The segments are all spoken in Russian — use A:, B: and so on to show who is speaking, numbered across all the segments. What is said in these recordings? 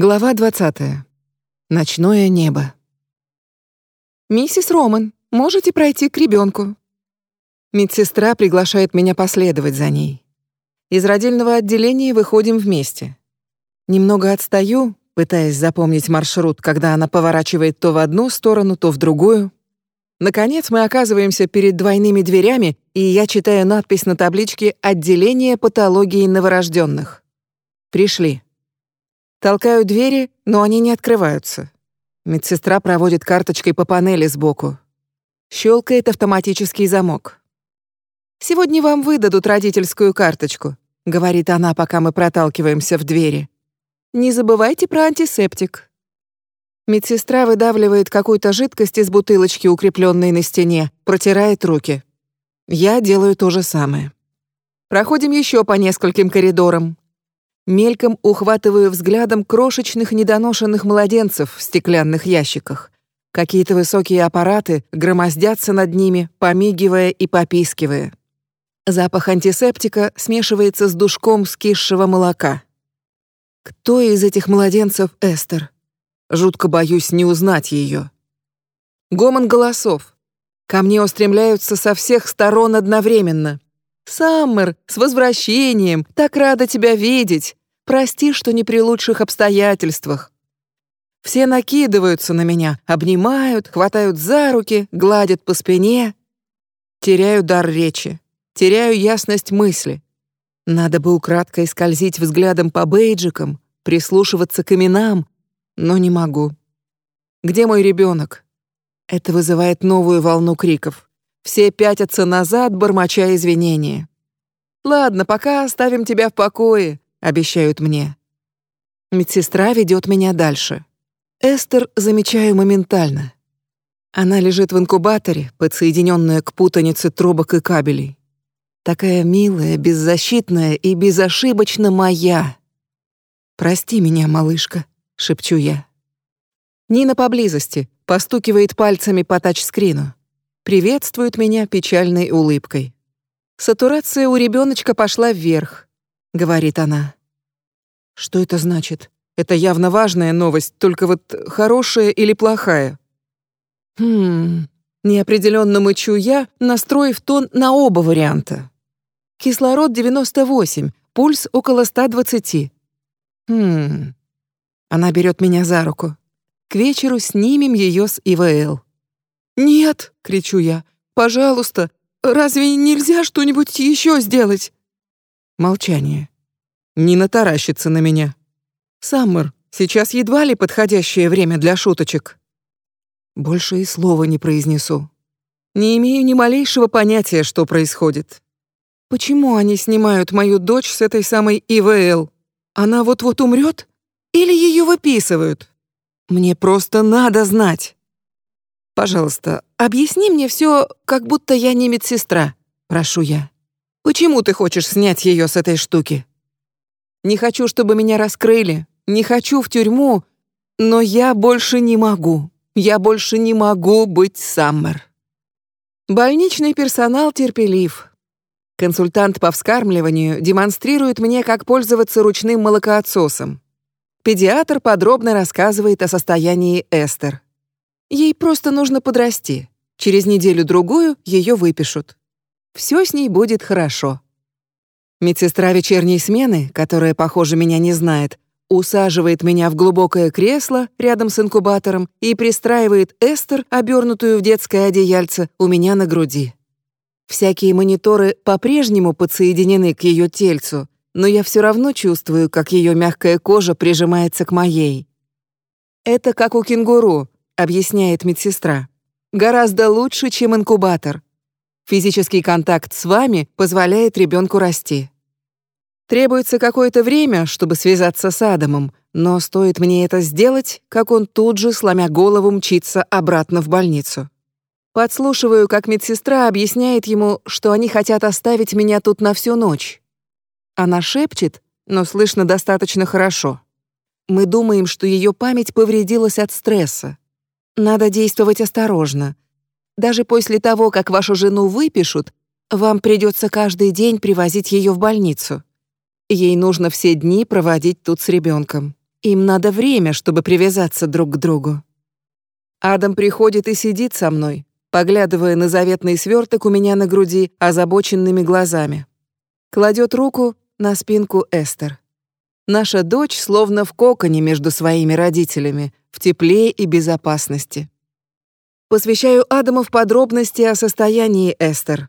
A: Глава 20. Ночное небо.
B: «Миссис Роман, можете пройти к ребенку?»
A: Медсестра приглашает меня последовать за ней. Из родильного отделения выходим вместе. Немного отстаю, пытаясь запомнить маршрут, когда она поворачивает то в одну сторону, то в другую. Наконец мы оказываемся перед двойными дверями, и я читаю надпись на табличке «Отделение патологии новорожденных». Пришли. Толкаю двери, но они не открываются. Медсестра проводит карточкой по панели сбоку. Щелкает автоматический замок.
B: «Сегодня вам выдадут родительскую карточку», — говорит она, пока мы проталкиваемся в двери. «Не забывайте про антисептик».
A: Медсестра выдавливает какую-то жидкость из бутылочки, укрепленной на стене, протирает руки. Я делаю то же самое. Проходим еще по нескольким коридорам. Мельком ухватываю взглядом крошечных недоношенных младенцев в стеклянных ящиках. Какие-то высокие аппараты громоздятся над ними, помигивая и попискивая. Запах антисептика смешивается с душком скисшего молока. Кто из этих младенцев Эстер? Жутко боюсь не узнать ее. Гомон голосов. Ко мне устремляются со всех сторон одновременно. «Саммер, с возвращением! Так рада тебя видеть! Прости, что не при лучших обстоятельствах. Все накидываются на меня, обнимают, хватают за руки, гладят по спине. Теряю дар речи, теряю ясность мысли. Надо бы украдкой скользить взглядом по бейджикам, прислушиваться к именам, но не могу. Где мой ребенок? Это вызывает новую волну криков. Все пятятся назад, бормоча извинения. Ладно, пока оставим тебя в покое обещают мне. Медсестра ведет меня дальше. Эстер замечаю моментально. Она лежит в инкубаторе, подсоединенная к путанице трубок и кабелей. Такая милая, беззащитная и безошибочно моя. «Прости меня, малышка», — шепчу я. Нина поблизости, постукивает пальцами по тачскрину. Приветствует меня печальной улыбкой. Сатурация у ребеночка пошла вверх говорит она. Что это значит? Это явно важная новость, только вот хорошая или плохая? Хм, неопределенно мычу я, настроив тон на оба варианта. Кислород 98, пульс около 120. Хм. Она берет меня за руку. К вечеру снимем ее с ИВЛ. «Нет!» — кричу я. «Пожалуйста! Разве нельзя что-нибудь еще сделать?» Молчание. Нина таращится на меня. «Саммер, сейчас едва ли подходящее время для шуточек». Больше и слова не произнесу. Не имею ни малейшего понятия, что происходит. Почему они снимают мою дочь с этой самой ИВЛ? Она вот-вот умрет? Или ее выписывают? Мне просто надо знать. Пожалуйста, объясни мне все, как будто я не медсестра, прошу я. Почему ты хочешь снять ее с этой штуки? Не хочу, чтобы меня раскрыли, не хочу в тюрьму, но я больше не могу. Я больше не могу быть Саммер. Больничный персонал терпелив. Консультант по вскармливанию демонстрирует мне, как пользоваться ручным молокоотсосом. Педиатр подробно рассказывает о состоянии Эстер. Ей просто нужно подрасти. Через неделю-другую ее выпишут все с ней будет хорошо. Медсестра вечерней смены, которая, похоже, меня не знает, усаживает меня в глубокое кресло рядом с инкубатором и пристраивает Эстер, обернутую в детское одеяльце, у меня на груди. Всякие мониторы по-прежнему подсоединены к ее тельцу, но я все равно чувствую, как ее мягкая кожа прижимается к моей. «Это как у кенгуру», — объясняет медсестра. «Гораздо лучше, чем инкубатор. Физический контакт с вами позволяет ребенку расти. Требуется какое-то время, чтобы связаться с Адамом, но стоит мне это сделать, как он тут же, сломя голову, мчится обратно в больницу. Подслушиваю, как медсестра объясняет ему, что они хотят оставить меня тут на всю ночь. Она шепчет, но слышно достаточно хорошо. Мы думаем, что ее память повредилась от стресса. Надо действовать осторожно — даже после того, как вашу жену выпишут, вам придется каждый день привозить ее в больницу. Ей нужно все дни проводить тут с ребенком. Им надо время, чтобы привязаться друг к другу. Адам приходит и сидит со мной, поглядывая на заветный сверток у меня на груди озабоченными глазами. Кладет руку на спинку Эстер. Наша дочь словно в коконе между своими родителями, в тепле и безопасности. Посвящаю Адаму в подробности о состоянии Эстер.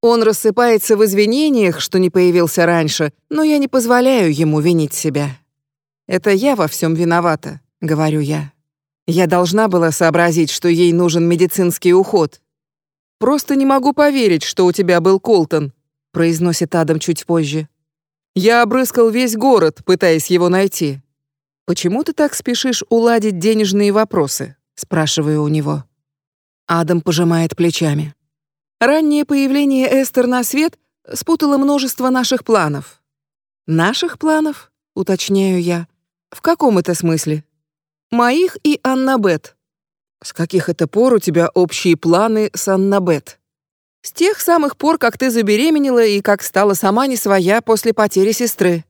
A: Он рассыпается в извинениях, что не появился раньше, но я не позволяю ему винить себя. «Это я во всем виновата», — говорю я. Я должна была сообразить, что ей нужен медицинский уход. «Просто не могу поверить, что у тебя был Колтон», — произносит Адам чуть позже. «Я обрыскал весь город, пытаясь его найти». «Почему ты так спешишь уладить денежные вопросы?» — спрашиваю у него. Адам пожимает плечами. Раннее появление Эстер на свет спутало множество наших планов. «Наших планов?» — уточняю я. «В каком это смысле?» Моих и Аннабет. С каких это пор у тебя общие планы с Аннабет? С тех самых пор, как ты забеременела и как стала сама не своя после потери сестры.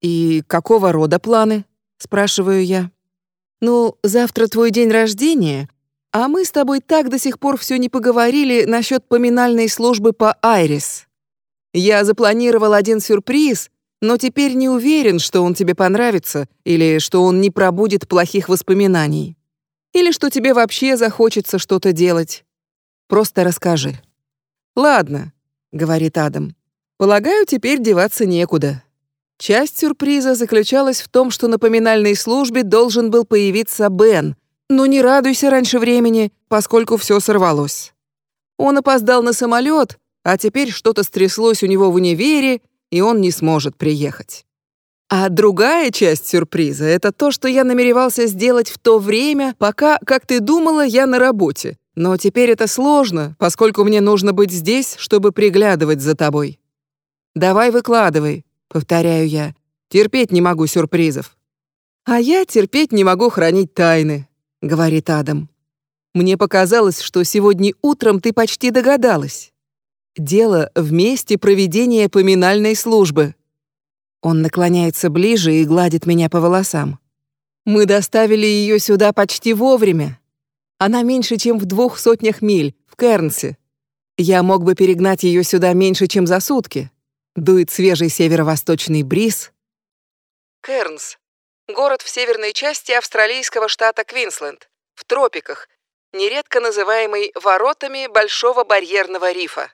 A: И какого рода планы? спрашиваю я. Ну, завтра твой день рождения, а мы с тобой так до сих пор все не поговорили насчет поминальной службы по Айрис. Я запланировал один сюрприз, но теперь не уверен, что он тебе понравится или что он не пробудет плохих воспоминаний. Или что тебе вообще захочется что-то делать. Просто расскажи. Ладно, говорит Адам. Полагаю, теперь деваться некуда. Часть сюрприза заключалась в том, что на поминальной службе должен был появиться Бен, но не радуйся раньше времени, поскольку все сорвалось. Он опоздал на самолет, а теперь что-то стряслось у него в универе, и он не сможет приехать. А другая часть сюрприза — это то, что я намеревался сделать в то время, пока, как ты думала, я на работе. Но теперь это сложно, поскольку мне нужно быть здесь, чтобы приглядывать за тобой. Давай выкладывай, повторяю я. Терпеть не могу сюрпризов. А я терпеть не могу хранить тайны, говорит Адам. Мне показалось, что сегодня утром ты почти догадалась. Дело в месте проведения поминальной службы. Он наклоняется ближе и гладит меня по волосам. Мы доставили ее сюда почти вовремя. Она меньше, чем в двух сотнях миль, в Кернсе. Я мог бы перегнать ее сюда меньше, чем за сутки. Дует свежий северо-восточный бриз. Кернс. Город в северной части австралийского штата Квинсленд, в тропиках, нередко называемый воротами Большого барьерного рифа.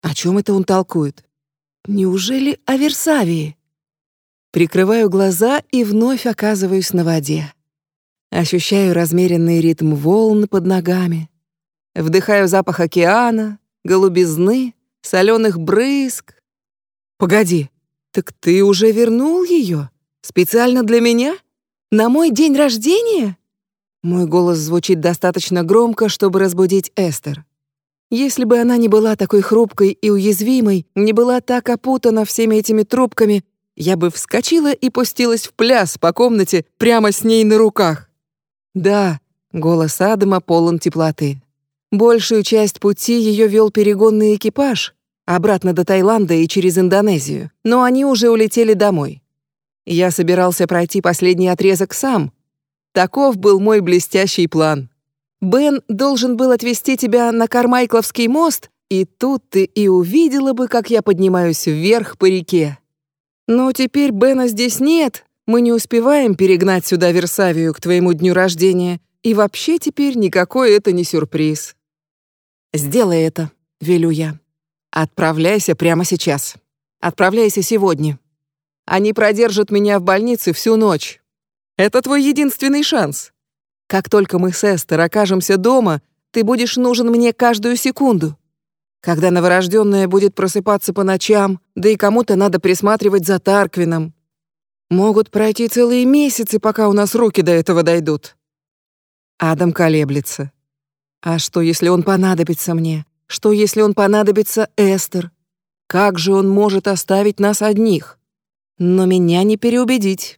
A: О чем это он толкует? Неужели о Версавии? Прикрываю глаза и вновь оказываюсь на воде. Ощущаю размеренный ритм волн под ногами. Вдыхаю запах океана, голубизны, соленых брызг. Погоди, так ты уже вернул ее? Специально для меня? На мой день рождения? Мой голос звучит достаточно громко, чтобы разбудить Эстер. Если бы она не была такой хрупкой и уязвимой, не была так опутана всеми этими трубками, я бы вскочила и пустилась в пляс по комнате прямо с ней на руках. Да, голос Адама полон теплоты. Большую часть пути ее вел перегонный экипаж, обратно до Таиланда и через Индонезию, но они уже улетели домой. Я собирался пройти последний отрезок сам. Таков был мой блестящий план. Бен должен был отвезти тебя на Кармайкловский мост, и тут ты и увидела бы, как я поднимаюсь вверх по реке. Но теперь Бена здесь нет, мы не успеваем перегнать сюда Версавию к твоему дню рождения, и вообще теперь никакой это не сюрприз. Сделай это, велю я. Отправляйся прямо сейчас. Отправляйся сегодня. Они продержат меня в больнице всю ночь. Это твой единственный шанс. Как только мы с Эстер окажемся дома, ты будешь нужен мне каждую секунду. Когда новорожденная будет просыпаться по ночам, да и кому-то надо присматривать за Тарквином. Могут пройти целые месяцы, пока у нас руки до этого дойдут. Адам колеблется. А что, если он понадобится мне? Что, если он понадобится Эстер? Как же он может оставить нас одних? Но меня не переубедить.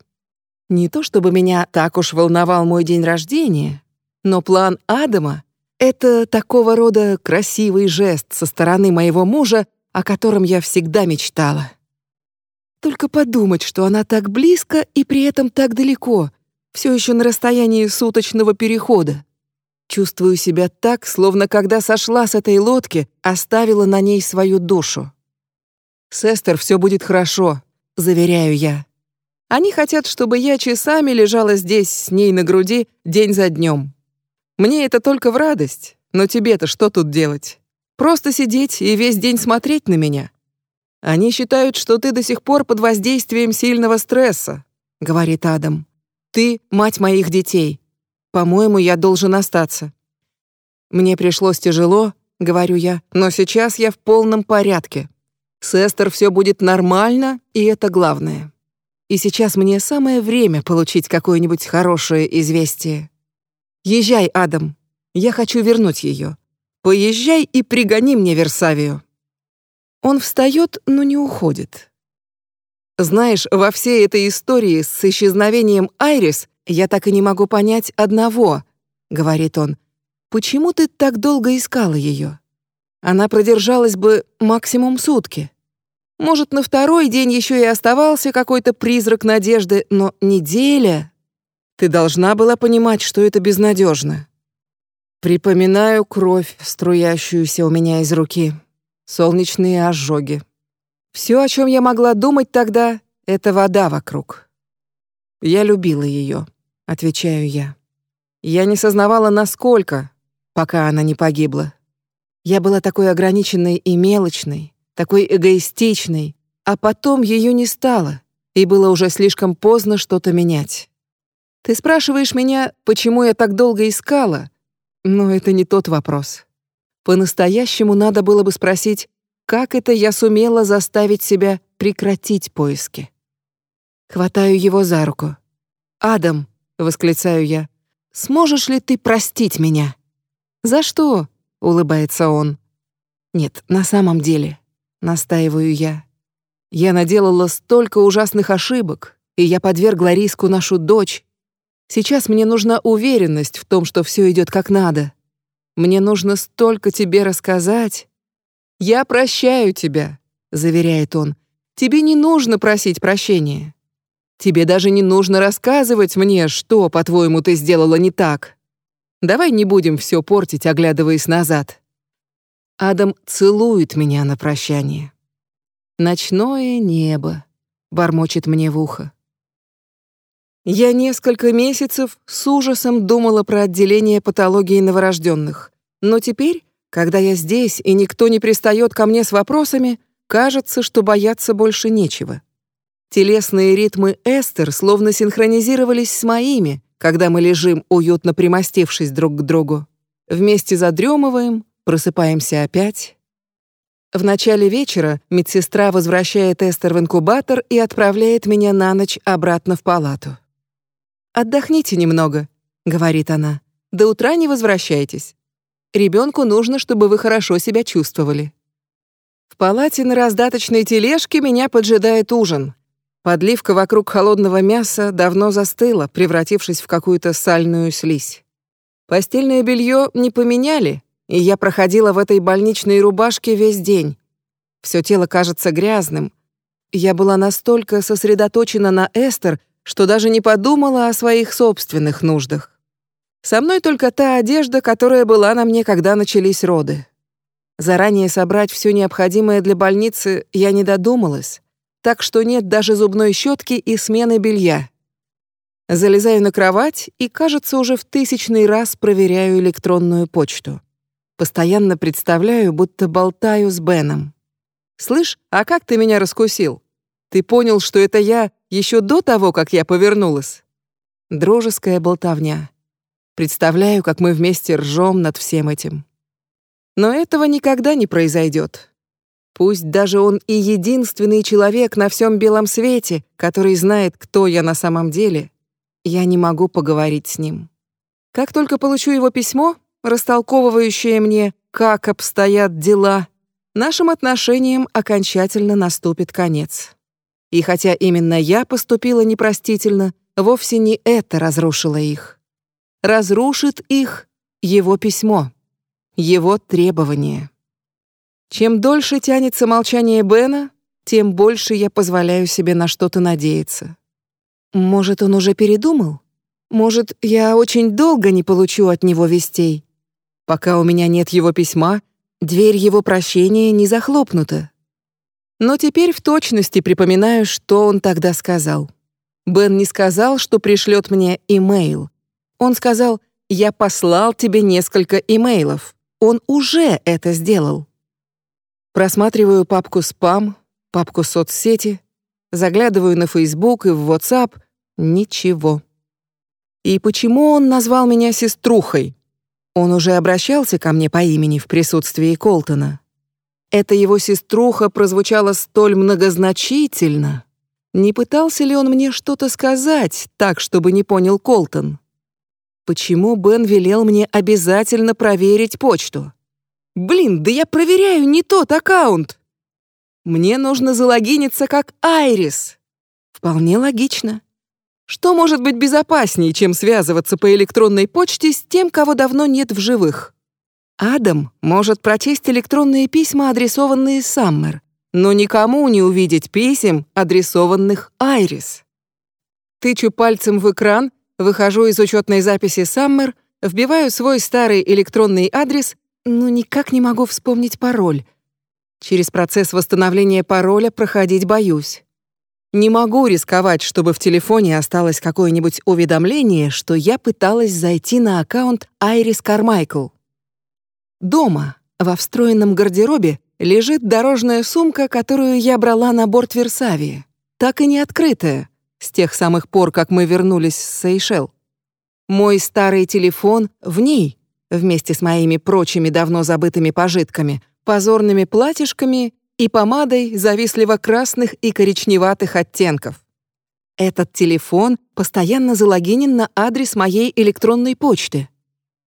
A: Не то чтобы меня так уж волновал мой день рождения, но план Адама — это такого рода красивый жест со стороны моего мужа, о котором я всегда мечтала. Только подумать, что она так близко и при этом так далеко, все еще на расстоянии суточного перехода. Чувствую себя так, словно когда сошла с этой лодки, оставила на ней свою душу. С Эстер все будет хорошо, заверяю я. Они хотят, чтобы я часами лежала здесь с ней на груди день за днем. Мне это только в радость, но тебе-то что тут делать? Просто сидеть и весь день смотреть на меня. Они считают, что ты до сих пор под воздействием сильного стресса, говорит Адам. Ты мать моих детей. По-моему, я должен остаться. Мне пришлось тяжело, говорю я, но сейчас я в полном порядке. С Эстер все будет нормально, и это главное. И сейчас мне самое время получить какое-нибудь хорошее известие. Езжай, Адам. Я хочу вернуть ее. Поезжай и пригони мне Версавию. Он встает, но не уходит. Знаешь, во всей этой истории с исчезновением Айрис я так и не могу понять одного, говорит он. Почему ты так долго искала ее? Она продержалась бы максимум сутки. Может, на второй день еще и оставался какой-то призрак надежды, но неделя. Ты должна была понимать, что это безнадежно. Припоминаю кровь, струящуюся у меня из руки солнечные ожоги. Все, о чем я могла думать тогда, это вода вокруг. Я любила ее, отвечаю я. Я не сознавала, насколько, пока она не погибла. Я была такой ограниченной и мелочной, такой эгоистичной, а потом ее не стало, и было уже слишком поздно что-то менять. Ты спрашиваешь меня, почему я так долго искала, но это не тот вопрос. По-настоящему надо было бы спросить, как это я сумела заставить себя прекратить поиски. Хватаю его за руку. «Адам», — восклицаю я, — «сможешь ли ты простить меня?» «За что?» — улыбается он. «Нет, на самом деле», — настаиваю я. «Я наделала столько ужасных ошибок, и я подвергла риску нашу дочь. Сейчас мне нужна уверенность в том, что все идет как надо. Мне нужно столько тебе рассказать. Я прощаю тебя, заверяет он. Тебе не нужно просить прощения. Тебе даже не нужно рассказывать мне, что, по-твоему, ты сделала не так. Давай не будем все портить, оглядываясь назад. Адам целует меня на прощание. Ночное небо бормочет мне в ухо. Я несколько месяцев с ужасом думала про отделение патологии новорожденных. Но теперь, когда я здесь и никто не пристает ко мне с вопросами, кажется, что бояться больше нечего. Телесные ритмы Эстер словно синхронизировались с моими, когда мы лежим, уютно примостившись друг к другу. Вместе задремываем, просыпаемся опять. В начале вечера медсестра возвращает Эстер в инкубатор и отправляет меня на ночь обратно в палату. «Отдохните немного», — говорит она. «До утра не возвращайтесь. Ребенку нужно, чтобы вы хорошо себя чувствовали». В палате на раздаточной тележке меня поджидает ужин. Подливка вокруг холодного мяса давно застыла, превратившись в какую-то сальную слизь. Постельное белье не поменяли, и я проходила в этой больничной рубашке весь день. Все тело кажется грязным. Я была настолько сосредоточена на Эстер, что даже не подумала о своих собственных нуждах. Со мной только та одежда, которая была на мне, когда начались роды. Заранее собрать все необходимое для больницы я не додумалась, так что нет даже зубной щетки и смены белья. Залезаю на кровать и, кажется, уже в тысячный раз проверяю электронную почту. Постоянно представляю, будто болтаю с Беном. «Слышь, а как ты меня раскусил? Ты понял, что это я еще до того, как я повернулась. Дружеская болтовня. Представляю, как мы вместе ржем над всем этим. Но этого никогда не произойдет. Пусть даже он и единственный человек на всем белом свете, который знает, кто я на самом деле, я не могу поговорить с ним. Как только получу его письмо, растолковывающее мне, как обстоят дела, нашим отношениям окончательно наступит конец. И хотя именно я поступила непростительно, вовсе не это разрушило их. Разрушит их его письмо, его требование. Чем дольше тянется молчание Бена, тем больше я позволяю себе на что-то надеяться. Может, он уже передумал? Может, я очень долго не получу от него вестей? Пока у меня нет его письма, дверь его прощения не захлопнута. Но теперь в точности припоминаю, что он тогда сказал. Бен не сказал, что пришлет мне имейл. Он сказал, я послал тебе несколько имейлов. Он уже это сделал. Просматриваю папку «Спам», папку «Соцсети», заглядываю на Facebook и в WhatsApp — ничего. И почему он назвал меня сеструхой? Он уже обращался ко мне по имени в присутствии Колтона. Эта его сеструха прозвучала столь многозначительно. Не пытался ли он мне что-то сказать, так, чтобы не понял Колтон? Почему Бен велел мне обязательно проверить почту? Блин, да я проверяю не тот аккаунт. Мне нужно залогиниться как Айрис. Вполне логично. Что может быть безопаснее, чем связываться по электронной почте с тем, кого давно нет в живых? Адам может прочесть электронные письма, адресованные Саммер, но никому не увидеть писем, адресованных Айрис. Тычу пальцем в экран, выхожу из учетной записи Саммер, вбиваю свой старый электронный адрес, но никак не могу вспомнить пароль. Через процесс восстановления пароля проходить боюсь. Не могу рисковать, чтобы в телефоне осталось какое-нибудь уведомление, что я пыталась зайти на аккаунт Айрис Кармайкл. Дома, во встроенном гардеробе, лежит дорожная сумка, которую я брала на борт Версавии, так и не открытая, с тех самых пор, как мы вернулись с Сейшел. Мой старый телефон в ней, вместе с моими прочими давно забытыми пожитками, позорными платьишками и помадой завистливо-красных и коричневатых оттенков. Этот телефон постоянно залогинен на адрес моей электронной почты.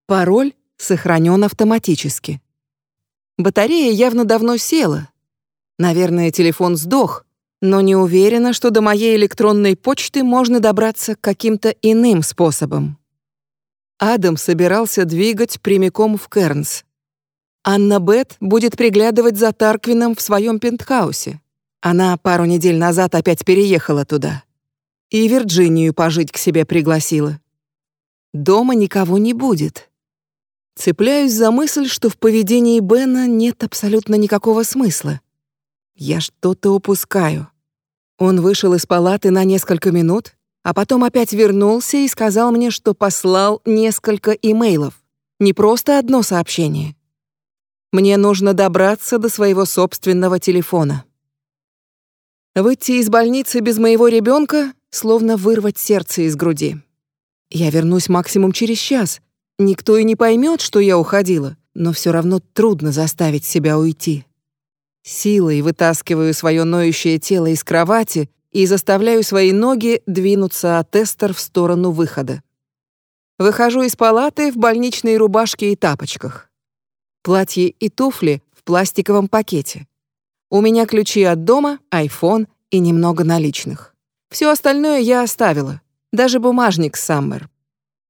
A: Пароль сохранен автоматически. Батарея явно давно села. Наверное, телефон сдох, но не уверена, что до моей электронной почты можно добраться каким-то иным способом. Адам собирался двигать прямиком в Кернс. Анна Бет будет приглядывать за Тарквином в своем пентхаусе. Она пару недель назад опять переехала туда. И Вирджинию пожить к себе пригласила. Дома никого не будет. Цепляюсь за мысль, что в поведении Бена нет абсолютно никакого смысла. Я что-то упускаю. Он вышел из палаты на несколько минут, а потом опять вернулся и сказал мне, что послал несколько имейлов. Не просто одно сообщение. Мне нужно добраться до своего собственного телефона. Выйти из больницы без моего ребенка, словно вырвать сердце из груди. Я вернусь максимум через час, Никто и не поймет, что я уходила, но все равно трудно заставить себя уйти. Силой вытаскиваю свое ноющее тело из кровати и заставляю свои ноги двинуться от Эстер в сторону выхода. Выхожу из палаты в больничной рубашке и тапочках. Платье и туфли в пластиковом пакете. У меня ключи от дома, айфон и немного наличных. Все остальное я оставила, даже бумажник Саммер.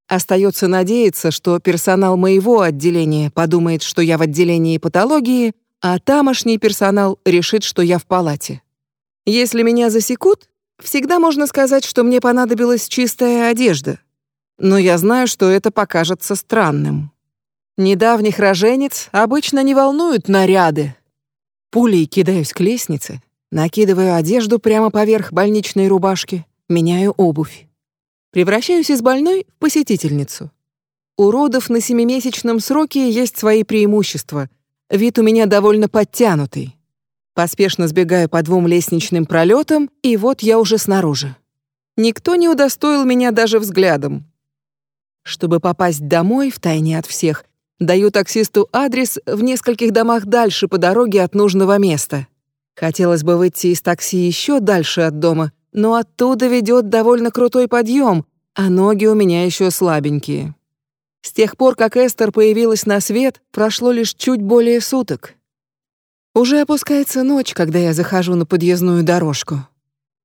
A: Остается надеяться, что персонал моего отделения подумает, что я в отделении патологии, а тамошний персонал решит, что я в палате. Если меня засекут, всегда можно сказать, что мне понадобилась чистая одежда. Но я знаю, что это покажется странным. Недавних роженец обычно не волнуют наряды. Пулей кидаюсь к лестнице, накидываю одежду прямо поверх больничной рубашки, меняю обувь. Превращаюсь из больной в посетительницу. У родов на семимесячном сроке есть свои преимущества. Вид у меня довольно подтянутый. Поспешно сбегаю по двум лестничным пролетам, и вот я уже снаружи. Никто не удостоил меня даже взглядом. Чтобы попасть домой, втайне от всех, даю таксисту адрес в нескольких домах дальше по дороге от нужного места. Хотелось бы выйти из такси еще дальше от дома, но оттуда ведет довольно крутой подъем, а ноги у меня еще слабенькие. С тех пор, как Эстер появилась на свет, прошло лишь чуть более суток. Уже опускается ночь, когда я захожу на подъездную дорожку.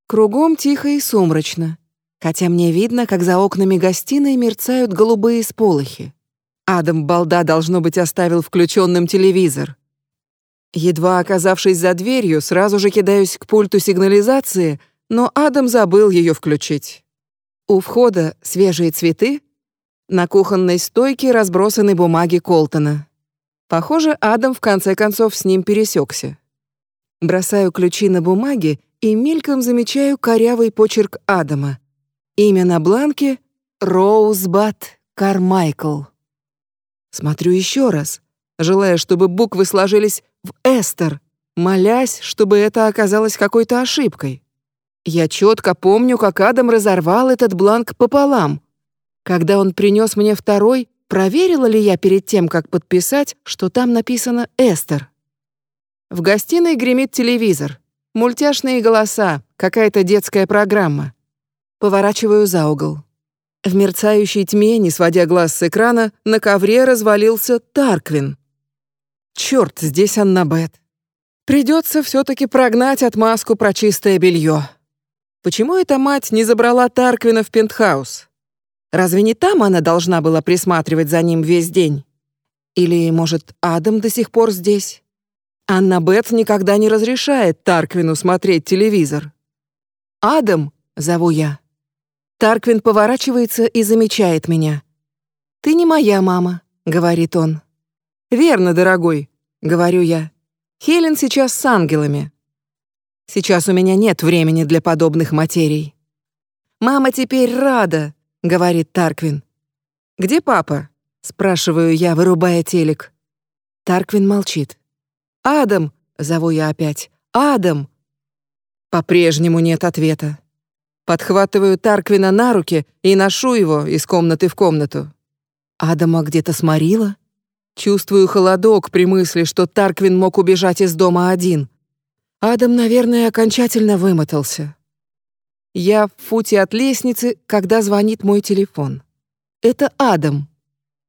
A: Кругом тихо и сумрачно, хотя мне видно, как за окнами гостиной мерцают голубые сполохи. Адам Балда, должно быть, оставил включенным телевизор. Едва оказавшись за дверью, сразу же кидаюсь к пульту сигнализации, но Адам забыл ее включить. У входа свежие цветы, на кухонной стойке разбросаны бумаги Колтона. Похоже, Адам в конце концов с ним пересекся. Бросаю ключи на бумаге и мельком замечаю корявый почерк Адама. Имя на бланке — Роузбат Кармайкл. Смотрю еще раз, желая, чтобы буквы сложились в «Эстер», молясь, чтобы это оказалось какой-то ошибкой. Я четко помню, как Адам разорвал этот бланк пополам. Когда он принес мне второй, проверила ли я перед тем, как подписать, что там написано «Эстер». В гостиной гремит телевизор. Мультяшные голоса, какая-то детская программа. Поворачиваю за угол. В мерцающей тьме, не сводя глаз с экрана, на ковре развалился Тарквин. Черт, здесь Аннабет. Придется все-таки прогнать отмазку про чистое белье. Почему эта мать не забрала Тарквина в пентхаус? Разве не там она должна была присматривать за ним весь день? Или, может, Адам до сих пор здесь? Анна Бет никогда не разрешает Тарквину смотреть телевизор. «Адам!» — зову я. Тарквин поворачивается и замечает меня. «Ты не моя мама», — говорит он. «Верно, дорогой», — говорю я. «Хелен сейчас с ангелами». Сейчас у меня нет времени для подобных материй. «Мама теперь рада», — говорит Тарквин. «Где папа?» — спрашиваю я, вырубая телек. Тарквин молчит. «Адам!» — зову я опять. «Адам!» По-прежнему нет ответа. Подхватываю Тарквина на руки и ношу его из комнаты в комнату. Адама где-то сморила? Чувствую холодок при мысли, что Тарквин мог убежать из дома один. Адам, наверное, окончательно вымотался. Я в футе от лестницы, когда звонит мой телефон. Это Адам.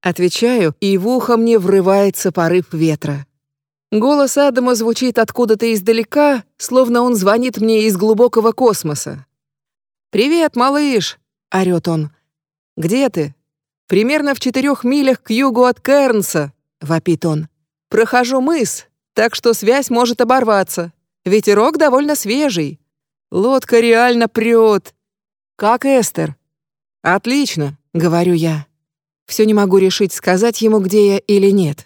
A: Отвечаю, и в ухо мне врывается порыв ветра. Голос Адама звучит откуда-то издалека, словно он звонит мне из глубокого космоса. «Привет, малыш!» — орёт он. «Где ты?» «Примерно в четырех милях к югу от Кернса», — вопит он. «Прохожу мыс, так что связь может оборваться. Ветерок довольно свежий. Лодка реально прёт. Как Эстер?» «Отлично», — говорю я. Все не могу решить, сказать ему, где я или нет.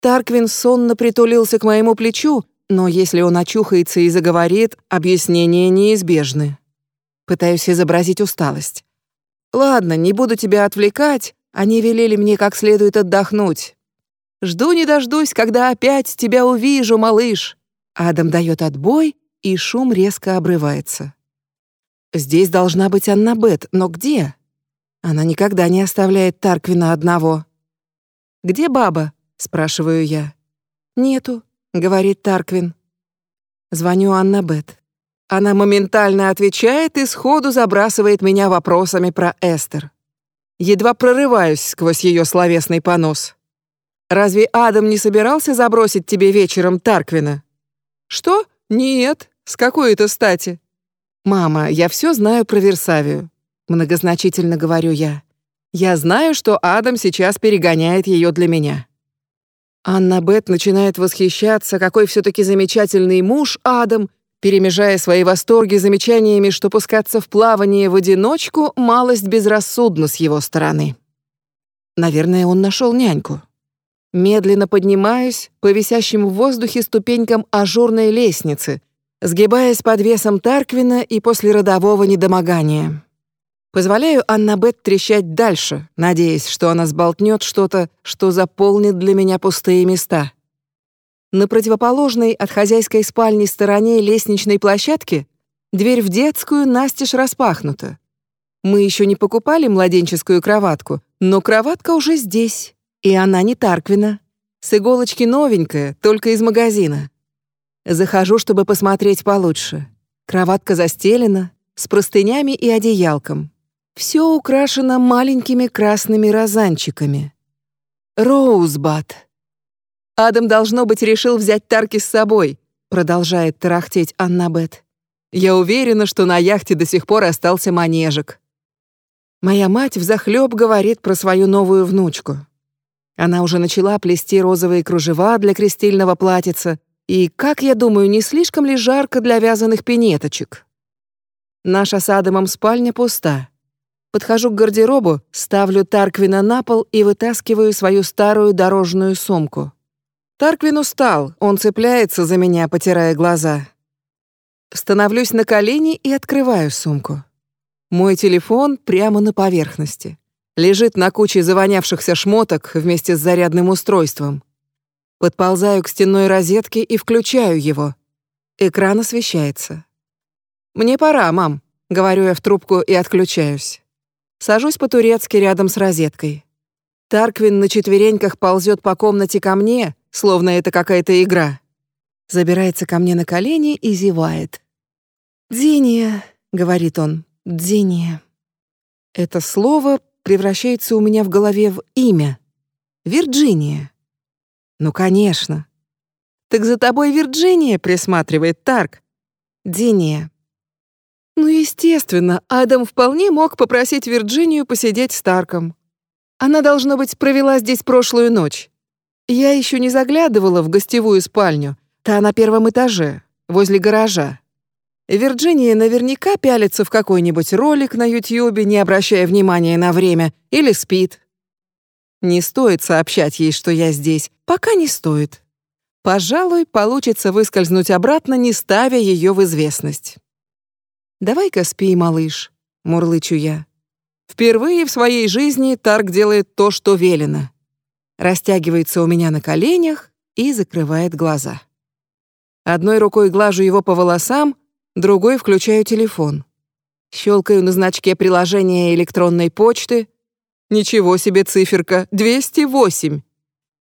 A: Тарквин сонно притулился к моему плечу, но если он очухается и заговорит, объяснения неизбежны. Пытаюсь изобразить усталость. «Ладно, не буду тебя отвлекать, они велели мне как следует отдохнуть. Жду не дождусь, когда опять тебя увижу, малыш». Адам дает отбой, и шум резко обрывается. Здесь должна быть Аннабет, но где? Она никогда не оставляет Тарквина одного. «Где баба?» спрашиваю я. Нету, говорит Тарквин. Звоню Аннабет. Она моментально отвечает и сходу забрасывает меня вопросами про Эстер. Едва прорываюсь сквозь ее словесный понос. Разве Адам не собирался забросить тебе вечером Тарквина? Что? Нет. С какой это стати? Мама, я все знаю про Версавию. Многозначительно говорю я. Я знаю, что Адам сейчас перегоняет ее для меня. Анна Бет начинает восхищаться, какой все-таки замечательный муж Адам, перемежая свои восторги замечаниями, что пускаться в плавание в одиночку — малость безрассудно с его стороны. Наверное, он нашел няньку. Медленно поднимаюсь по висящим в воздухе ступенькам ажурной лестницы, сгибаясь под весом Тарквина и после родового недомогания. Позволяю Аннабет трещать дальше, надеясь, что она сболтнет что-то, что заполнит для меня пустые места. На противоположной от хозяйской спальни стороне лестничной площадки дверь в детскую настежь распахнута. Мы еще не покупали младенческую кроватку, но кроватка уже здесь, и она не Тарквина. С иголочки новенькая, только из магазина. Захожу, чтобы посмотреть получше. Кроватка застелена, с простынями и одеялком. Все украшено маленькими красными розанчиками. Роузбат. Адам, должно быть, решил взять Тарки с собой, продолжает тарахтеть Аннабет. Я уверена, что на яхте до сих пор остался манежик. Моя мать взахлёб говорит про свою новую внучку. Она уже начала плести розовые кружева для крестильного платьица И, как я думаю, не слишком ли жарко для вязаных пинеточек? Наша с Адамом спальня пуста. Подхожу к гардеробу, ставлю Тарквина на пол и вытаскиваю свою старую дорожную сумку. Тарквин устал, он цепляется за меня, потирая глаза. Становлюсь на колени и открываю сумку. Мой телефон прямо на поверхности. Лежит на куче завонявшихся шмоток вместе с зарядным устройством. Подползаю к стенной розетке и включаю его. Экран освещается. «Мне пора, мам», — говорю я в трубку и отключаюсь. Сажусь по-турецки рядом с розеткой. Тарквин на четвереньках ползет по комнате ко мне, словно это какая-то игра. Забирается ко мне на колени и зевает. «Дзиния», — говорит он, — «дзиния». Это слово превращается у меня в голове в имя. Вирджиния. Ну, конечно. Так за тобой Вирджиния присматривает Тарк. Диния. Ну, естественно, Адам вполне мог попросить Вирджинию посидеть с Тарком. Она, должно быть, провела здесь прошлую ночь. Я еще не заглядывала в гостевую спальню, та на первом этаже, возле гаража. Вирджиния наверняка пялится в какой-нибудь ролик на Ютьюбе, не обращая внимания на время, или спит. Не стоит сообщать ей, что я здесь, пока не стоит. Пожалуй, получится выскользнуть обратно, не ставя ее в известность. «Давай-ка спи, малыш», — мурлычу я. Впервые в своей жизни Тарк делает то, что велено. Растягивается у меня на коленях и закрывает глаза. Одной рукой глажу его по волосам, другой включаю телефон. Щелкаю на значке приложения электронной почты. Ничего себе циферка, 208.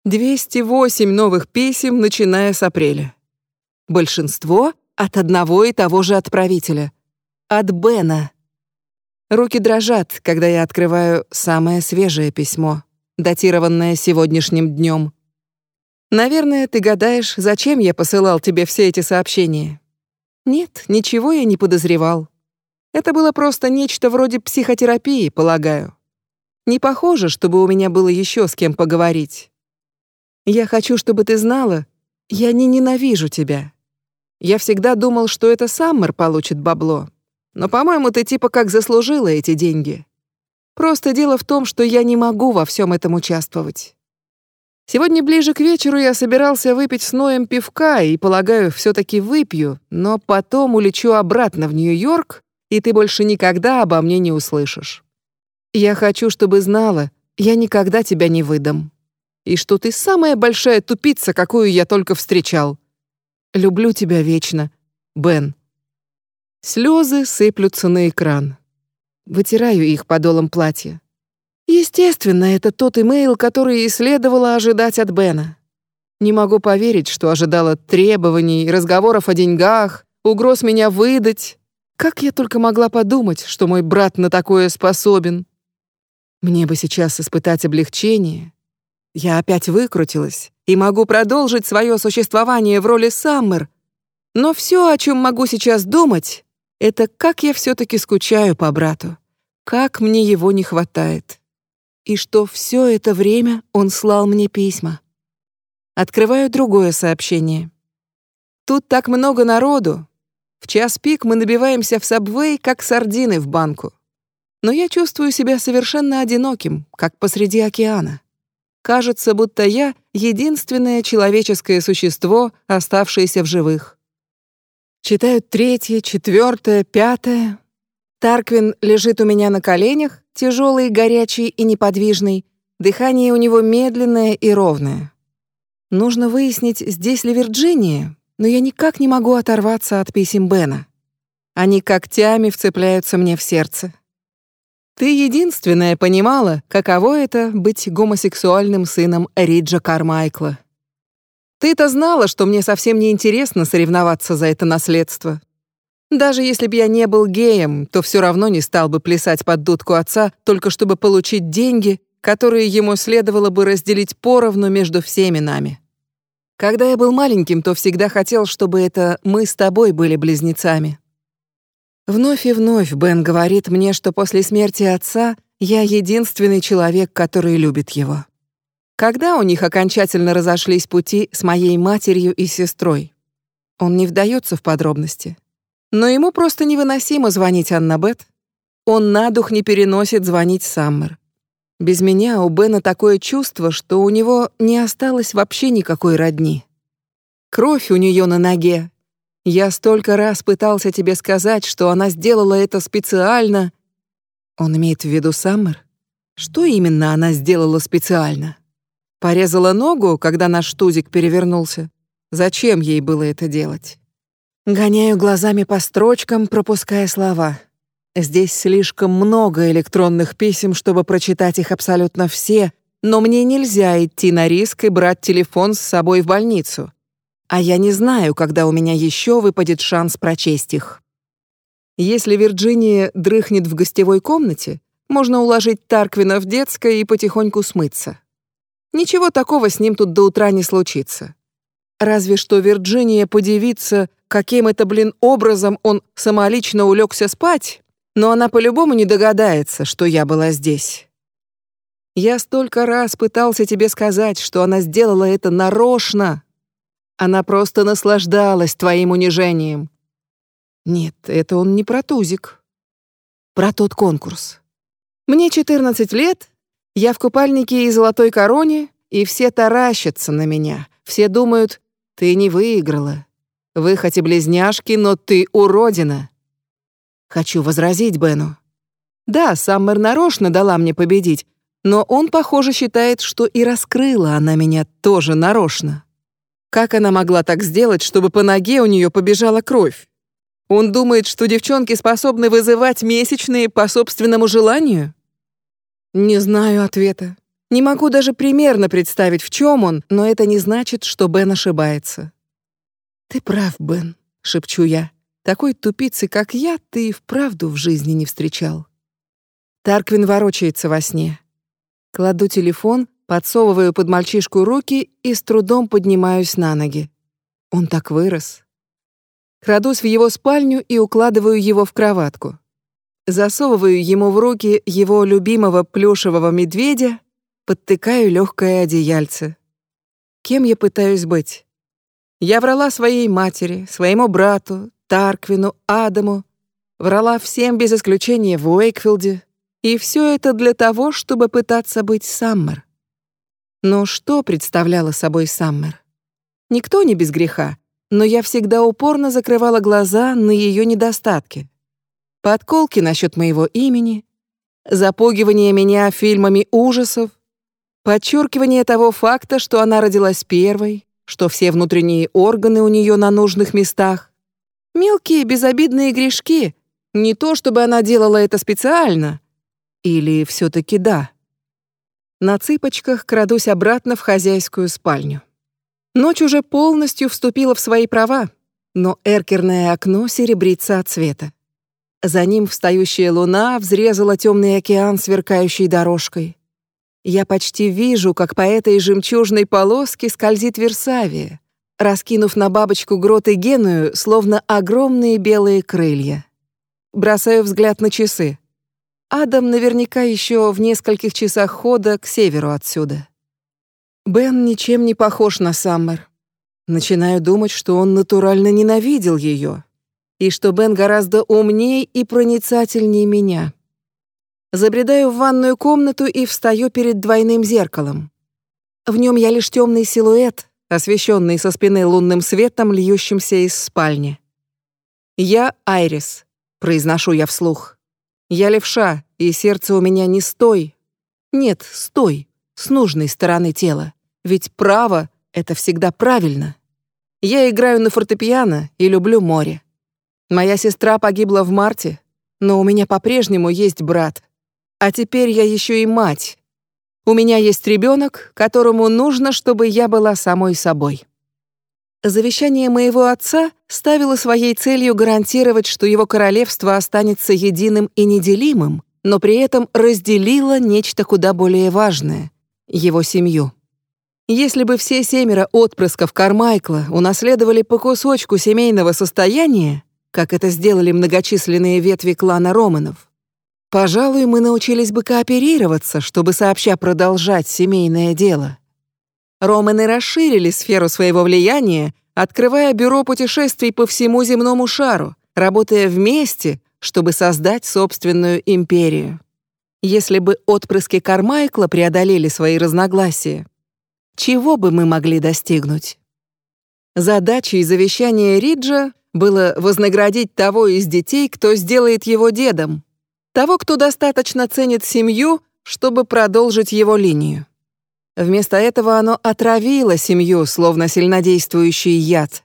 A: 208 новых писем, начиная с апреля. Большинство от одного и того же отправителя — от Бена. Руки дрожат, когда я открываю самое свежее письмо, датированное сегодняшним днем. Наверное, ты гадаешь, зачем я посылал тебе все эти сообщения. Нет, ничего я не подозревал. Это было просто нечто вроде психотерапии, полагаю. Не похоже, чтобы у меня было еще с кем поговорить. Я хочу, чтобы ты знала, я не ненавижу тебя. Я всегда думал, что это Саммер получит бабло, но, по-моему, ты типа как заслужила эти деньги. Просто дело в том, что я не могу во всем этом участвовать. Сегодня ближе к вечеру я собирался выпить с Ноем пивка и, полагаю, все таки выпью, но потом улечу обратно в Нью-Йорк, и ты больше никогда обо мне не услышишь. Я хочу, чтобы знала, я никогда тебя не выдам. И что ты самая большая тупица, какую я только встречал. Люблю тебя вечно, Бен. Слезы сыплются на экран. Вытираю их подолом платья. Естественно, это тот имейл, который и следовало ожидать от Бена. Не могу поверить, что ожидала требований, разговоров о деньгах, угроз меня выдать. Как я только могла подумать, что мой брат на такое способен. Мне бы сейчас испытать облегчение. Я опять выкрутилась и могу продолжить свое существование в роли Саммер. Но все, о чем могу сейчас думать, это как я все-таки скучаю по брату, как мне его не хватает. И что все это время он слал мне письма. Открываю другое сообщение. Тут так много народу. В час пик мы набиваемся в сабвей, как сардины в банку. Но я чувствую себя совершенно одиноким, как посреди океана. Кажется, будто я — единственное человеческое существо, оставшееся в живых. Читают третье, четвертое, пятое. Тарквин лежит у меня на коленях, тяжелый, горячий и неподвижный. Дыхание у него медленное и ровное. Нужно выяснить, здесь ли Вирджиния, но я никак не могу оторваться от писем Бена. Они когтями вцепляются мне в сердце. Ты единственная понимала, каково это быть гомосексуальным сыном Риджа Кармайкла. Ты-то знала, что мне совсем не интересно соревноваться за это наследство. Даже если бы я не был геем, то все равно не стал бы плясать под дудку отца, только чтобы получить деньги, которые ему следовало бы разделить поровну между всеми нами. Когда я был маленьким, то всегда хотел, чтобы это мы с тобой были близнецами. Вновь и вновь Бен говорит мне, что после смерти отца я единственный человек, который любит его. Когда у них окончательно разошлись пути с моей матерью и сестрой? Он не вдается в подробности. Но ему просто невыносимо звонить Аннабет. Он на дух не переносит звонить Саммер. Без меня у Бена такое чувство, что у него не осталось вообще никакой родни. Кровь у нее на ноге. Я столько раз пытался тебе сказать, что она сделала это специально. Он имеет в виду Саммер? Что именно она сделала специально? Порезала ногу, когда наш тузик перевернулся? Зачем ей было это делать? Гоняю глазами по строчкам, пропуская слова. Здесь слишком много электронных писем, чтобы прочитать их абсолютно все, но мне нельзя идти на риск и брать телефон с собой в больницу. А я не знаю, когда у меня еще выпадет шанс прочесть их. Если Вирджиния дрыхнет в гостевой комнате, можно уложить Тарквина в детской и потихоньку смыться. Ничего такого с ним тут до утра не случится. Разве что Вирджиния подивится, каким это, блин, образом он самолично улегся спать, но она по-любому не догадается, что я была здесь. Я столько раз пытался тебе сказать, что она сделала это нарочно. Она просто наслаждалась твоим унижением. Нет, это он не про тузик. Про тот конкурс. Мне 14 лет, я в купальнике и золотой короне, и все таращатся на меня. Все думают, ты не выиграла. Вы хоть и близняшки, но ты уродина. Хочу возразить Бену. Да, Саммер нарочно дала мне победить, но он, похоже, считает, что и раскрыла она меня тоже нарочно. Как она могла так сделать, чтобы по ноге у нее побежала кровь? Он думает, что девчонки способны вызывать месячные по собственному желанию? Не знаю ответа. Не могу даже примерно представить, в чем он, но это не значит, что Бен ошибается. «Ты прав, Бен», — шепчу я. «Такой тупицы, как я, ты и вправду в жизни не встречал». Тарквин ворочается во сне. Кладу телефон, подсовываю под мальчишку руки и с трудом поднимаюсь на ноги. Он так вырос. Крадусь в его спальню и укладываю его в кроватку. Засовываю ему в руки его любимого плюшевого медведя, подтыкаю легкое одеяльце. Кем я пытаюсь быть? Я врала своей матери, своему брату, Тарквину, Адаму, врала всем без исключения в Уэйкфилде, и все это для того, чтобы пытаться быть Саммер. Но что представляла собой Саммер? Никто не без греха, но я всегда упорно закрывала глаза на ее недостатки. Подколки насчет моего имени, запугивание меня фильмами ужасов, подчеркивание того факта, что она родилась первой, что все внутренние органы у нее на нужных местах. Мелкие безобидные грешки. Не то, чтобы она делала это специально. Или все таки да. На цыпочках крадусь обратно в хозяйскую спальню. Ночь уже полностью вступила в свои права, но эркерное окно серебрится от света. За ним встающая луна взрезала темный океан сверкающей дорожкой. Я почти вижу, как по этой жемчужной полоске скользит Версавия, раскинув на бабочку грот и Геную, словно огромные белые крылья. Бросаю взгляд на часы. Адам наверняка еще в нескольких часах хода к северу отсюда. Бен ничем не похож на Саммер. Начинаю думать, что он натурально ненавидел ее и что Бен гораздо умнее и проницательнее меня. Забредаю в ванную комнату и встаю перед двойным зеркалом. В нем я лишь темный силуэт, освещенный со спины лунным светом, льющимся из спальни. «Я Айрис», — произношу я вслух. «Я левша, и сердце у меня не стой. Нет, стой, с нужной стороны тела. Ведь право — это всегда правильно. Я играю на фортепиано и люблю море. Моя сестра погибла в марте, но у меня по-прежнему есть брат. А теперь я еще и мать. У меня есть ребенок, которому нужно, чтобы я была самой собой. Завещание моего отца ставило своей целью гарантировать, что его королевство останется единым и неделимым, но при этом разделило нечто куда более важное — его семью. Если бы все семеро отпрысков Кармайкла унаследовали по кусочку семейного состояния, как это сделали многочисленные ветви клана Романов. Пожалуй, мы научились бы кооперироваться, чтобы сообща продолжать семейное дело. Романы расширили сферу своего влияния, открывая бюро путешествий по всему земному шару, работая вместе, чтобы создать собственную империю. Если бы отпрыски Кармайкла преодолели свои разногласия, чего бы мы могли достигнуть? Задачей завещания Риджа было вознаградить того из детей, кто сделает его дедом, того, кто достаточно ценит семью, чтобы продолжить его линию. Вместо этого оно отравило семью, словно сильнодействующий яд.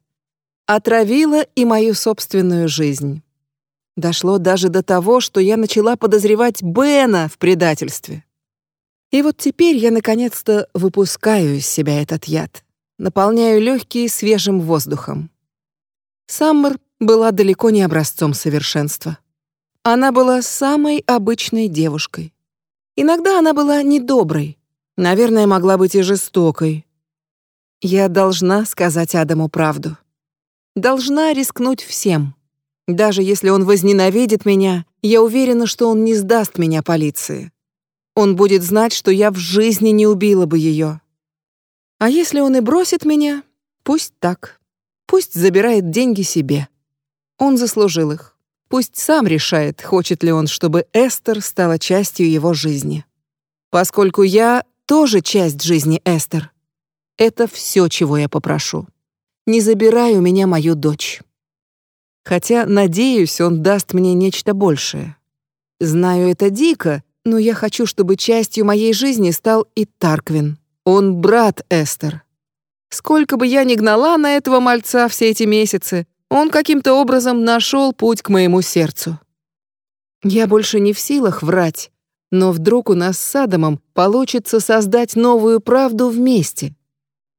A: Отравило и мою собственную жизнь. Дошло даже до того, что я начала подозревать Бена в предательстве. И вот теперь я наконец-то выпускаю из себя этот яд, наполняю легкие свежим воздухом. Саммер была далеко не образцом совершенства. Она была самой обычной девушкой. Иногда она была недоброй, наверное, могла быть и жестокой. Я должна сказать Адаму правду. Должна рискнуть всем. Даже если он возненавидит меня, я уверена, что он не сдаст меня полиции. Он будет знать, что я в жизни не убила бы ее. А если он и бросит меня, пусть так. Пусть забирает деньги себе. Он заслужил их. Пусть сам решает, хочет ли он, чтобы Эстер стала частью его жизни. Поскольку я тоже часть жизни Эстер. Это все, чего я попрошу. Не забирай у меня мою дочь. Хотя, надеюсь, он даст мне нечто большее. Знаю это дико, но я хочу, чтобы частью моей жизни стал и Тарквин. Он брат Эстер. Сколько бы я ни гнала на этого мальца все эти месяцы, он каким-то образом нашел путь к моему сердцу. Я больше не в силах врать, но вдруг у нас с Адамом получится создать новую правду вместе.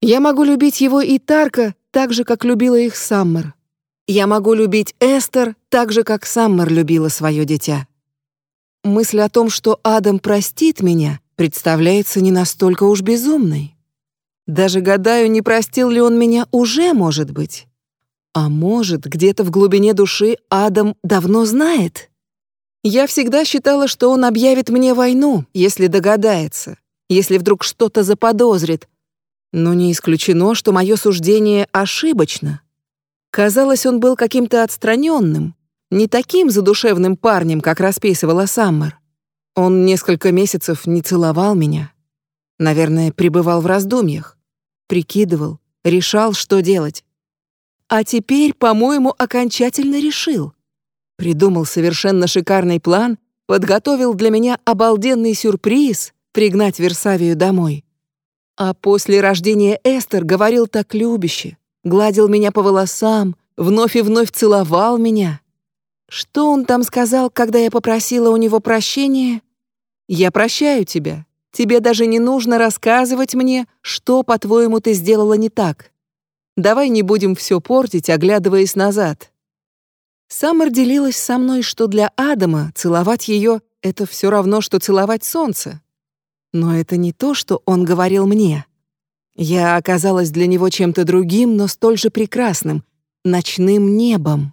A: Я могу любить его и Тарка так же, как любила их Саммер. Я могу любить Эстер так же, как Саммер любила свое дитя. Мысль о том, что Адам простит меня, представляется не настолько уж безумной. Даже гадаю, не простил ли он меня уже, может быть. А может, где-то в глубине души Адам давно знает? Я всегда считала, что он объявит мне войну, если догадается, если вдруг что-то заподозрит. Но не исключено, что мое суждение ошибочно. Казалось, он был каким-то отстраненным, не таким задушевным парнем, как расписывала Саммер. Он несколько месяцев не целовал меня. Наверное, пребывал в раздумьях, прикидывал, решал, что делать. А теперь, по-моему, окончательно решил. Придумал совершенно шикарный план, подготовил для меня обалденный сюрприз пригнать Версавию домой. А после рождения Эстер говорил так любяще, гладил меня по волосам, вновь и вновь целовал меня. Что он там сказал, когда я попросила у него прощения? «Я прощаю тебя. Тебе даже не нужно рассказывать мне, что, по-твоему, ты сделала не так. Давай не будем все портить, оглядываясь назад. Саммер делилась со мной, что для Адама целовать ее — это все равно, что целовать солнце. Но это не то, что он говорил мне. Я оказалась для него чем-то другим, но столь же прекрасным — ночным небом.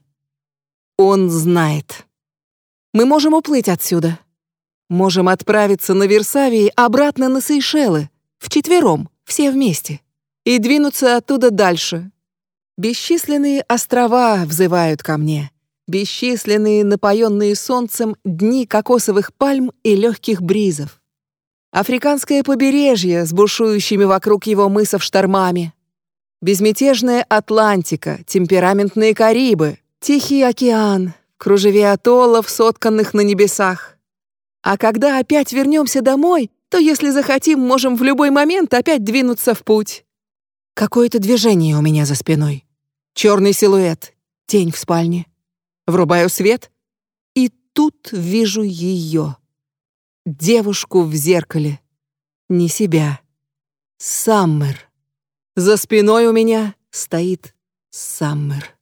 A: Он знает. Мы можем уплыть отсюда. Можем отправиться на Версавии обратно на Сейшелы, вчетвером, все вместе и двинуться оттуда дальше. Бесчисленные острова взывают ко мне, бесчисленные напоенные солнцем дни кокосовых пальм и легких бризов. Африканское побережье с бушующими вокруг его мысов штормами. Безмятежная Атлантика, темпераментные Карибы, Тихий океан, кружеве атоллов, сотканных на небесах. А когда опять вернемся домой, то, если захотим, можем в любой момент опять двинуться в путь. Какое-то движение у меня за спиной. Черный силуэт, тень в спальне. Врубаю свет, и тут вижу ее. Девушку в зеркале. Не себя. Саммер. За спиной у меня стоит Саммер.